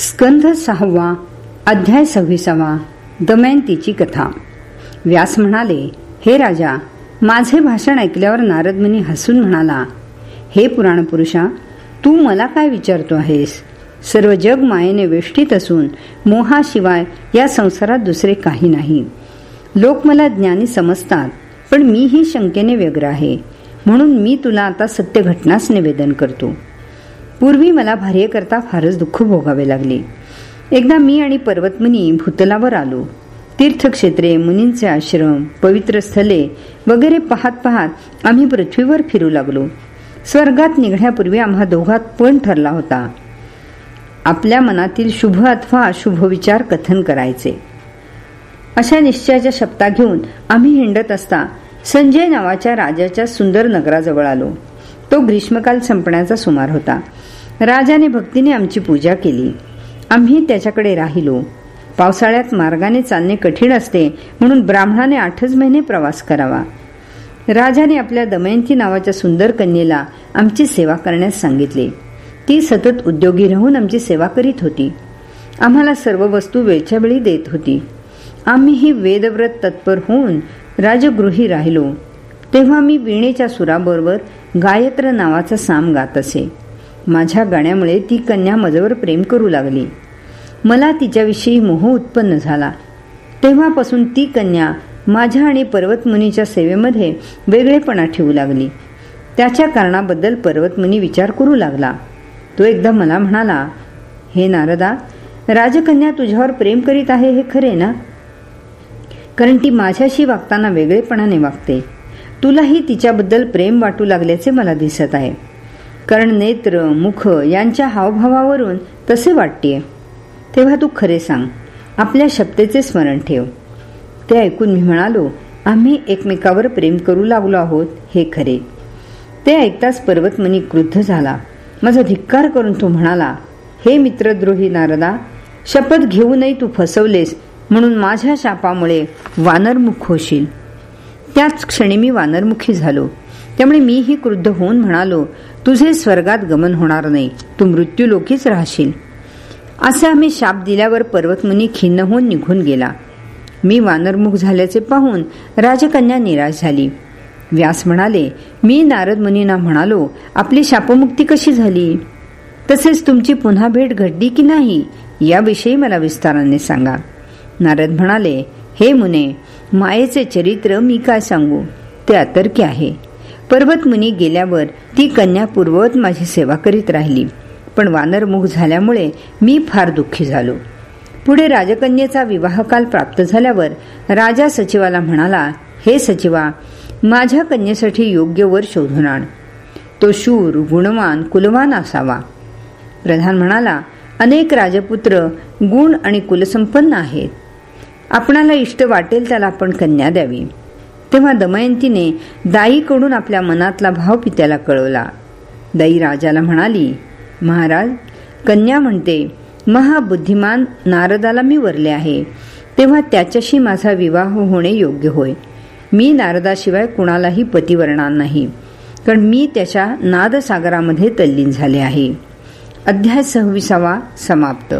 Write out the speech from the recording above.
स्कंध सहावा अध्याय सव्वीसावा दमयंतीची कथा. व्यास म्हणाले हे राजा माझे भाषण ऐकल्यावर नारदमुनी हसून म्हणाला हे पुराण पुरुषा तू मला काय विचारतो आहेस? सर्व जग मायेने वेष्टीत असून मोहाशिवाय या संसारात दुसरे काही नाही. लोक मला ज्ञानी समजतात पण मीही शंकेने व्यग्र आहे. म्हणून मी तुला आता सत्य घटनाच निवेदन करतो. पूर्वी मला भार्य करता फारच दुःख भोगावे लागले. एकदा मी आणि पर्वतमुनी भूतलावर आलो. तीर्थक्षेत्रे मुनींचे आश्रम पवित्र स्थले वगैरे पाहत पाहत आम्ही पृथ्वीवर फिरू लागलो. स्वर्गात निघण्यापूर्वी आम्हा दोघात पण ठरला होता. आपल्या मनातील शुभ अथवा अशुभ विचार कथन करायचे. अशा निश्चयाच्या शब्दा घेऊन आम्ही हिंडत असता संजय नावाच्या राजाच्या सुंदर नगराजवळ आलो. तो ग्रीष्मकाल संपण्याचा सुमार होता. राजाने भक्तीने आमची पूजा केली. आम्ही त्याच्याकडे राहिलो. पावसाळ्यात मार्गाने चालणे कठीण असते म्हणून ब्राह्मणाने आठच महिने प्रवास करावा. राजाने आपल्या दमयंती नावाच्या सुंदर कन्येला आमची सेवा करण्यास सांगितले. ती सतत उद्योगी राहून आमची सेवा करीत होती. आम्हाला सर्व वस्तू वेळच्या वेळी देत होती. आम्हीही वेदव्रत तत्पर होऊन राजगृही राहिलो. तेव्हा मी वीणेच्या सुराबरोबर गायत्र नावाचा साम गात असे. माझ्या गाण्यामुळे ती कन्या माझ्यावर प्रेम करू लागली. मला तिच्याविषयी मोह उत्पन्न झाला. तेव्हापासून ती कन्या माझ्या आणि पर्वतमुनीच्या सेवेमध्ये वेगळेपणा ठेवू लागली. त्याच्या कारणाबद्दल पर्वतमुनी विचार करू लागला. तो एकदा मला म्हणाला हे नारदा राजकन्या तुझ्यावर प्रेम करीत आहे हे खरे ना? कारण ती माझ्याशी वागताना वेगळेपणाने वागते. तुलाही तिच्याबद्दल प्रेम वाटू लागल्याचे मला दिसत आहे. कारण नेत्र मुख यांच्या हावभावावरून तसे वाटते तेव्हा तू खरे सांग. आपल्या शब्देचे स्मरण ठेव. ते ऐकून मी म्हणालो आम्ही एकमेकावर प्रेम करू लागलो आहोत हे खरे. ते ऐकताच पर्वतमनी क्रुद्ध झाला. माझा धिक्कार करून तो म्हणाला हे मित्रद्रोही नारदा शपथ घेऊनही तू फसवलेस म्हणून माझ्या शापामुळे वानरमुख होशील. त्याच क्षणी मी वानरमुखी झालो. त्यामुळे मीही क्रुद्ध होऊन म्हणालो तुझे स्वर्गात गमन होणार नाही तू मृत्यू लोकीच राहशील. असे आम्ही शाप दिल्यावर पर्वतमुनी खिन्न होऊन निघून गेला. मी वानरमुख झाल्याचे पाहून राजकन्या निराश झाली. व्यास म्हणाले मी नारद मुनींना म्हणालो आपली शापमुक्ती कशी झाली? तसेच तुमची पुन्हा भेट घडली की नाही याविषयी मला विस्ताराने सांगा. नारद म्हणाले हे मुने मायेचे चरित्र मी काय सांगू? ते अतर्की आहे. पर्वतमुनी गेल्यावर ती कन्या पूर्ववत माझी सेवा करीत राहिली. पण वानरमुख झाल्यामुळे मी फार दुःखी झालो. पुढे राजकन्येचा विवाहकाल प्राप्त झाल्यावर राजा सचिवाला म्हणाला हे सचिवा माझ्या कन्येसाठी योग्य वर शोधून आण. तो शूर गुणवान कुलवान असावा. प्रधान म्हणाला अनेक राजपुत्र गुण आणि कुलसंपन्न आहेत. आपणाला इष्ट वाटेल त्याला आपण कन्या द्यावी. तेव्हा दमयंतीने दाईकडून आपल्या मनातला भाव पित्याला कळवला. दाई राजाला म्हणाली महाराज कन्या म्हणते महाबुद्धिमान नारदाला मी वरले आहे. तेव्हा त्याच्याशी माझा विवाह होणे योग्य होय. मी नारदाशिवाय कुणालाही पती वरणार नाही. कारण मी त्याच्या नादसागरामध्ये तल्लीन झाले आहे. अध्याय सव्वीसावा समाप्त.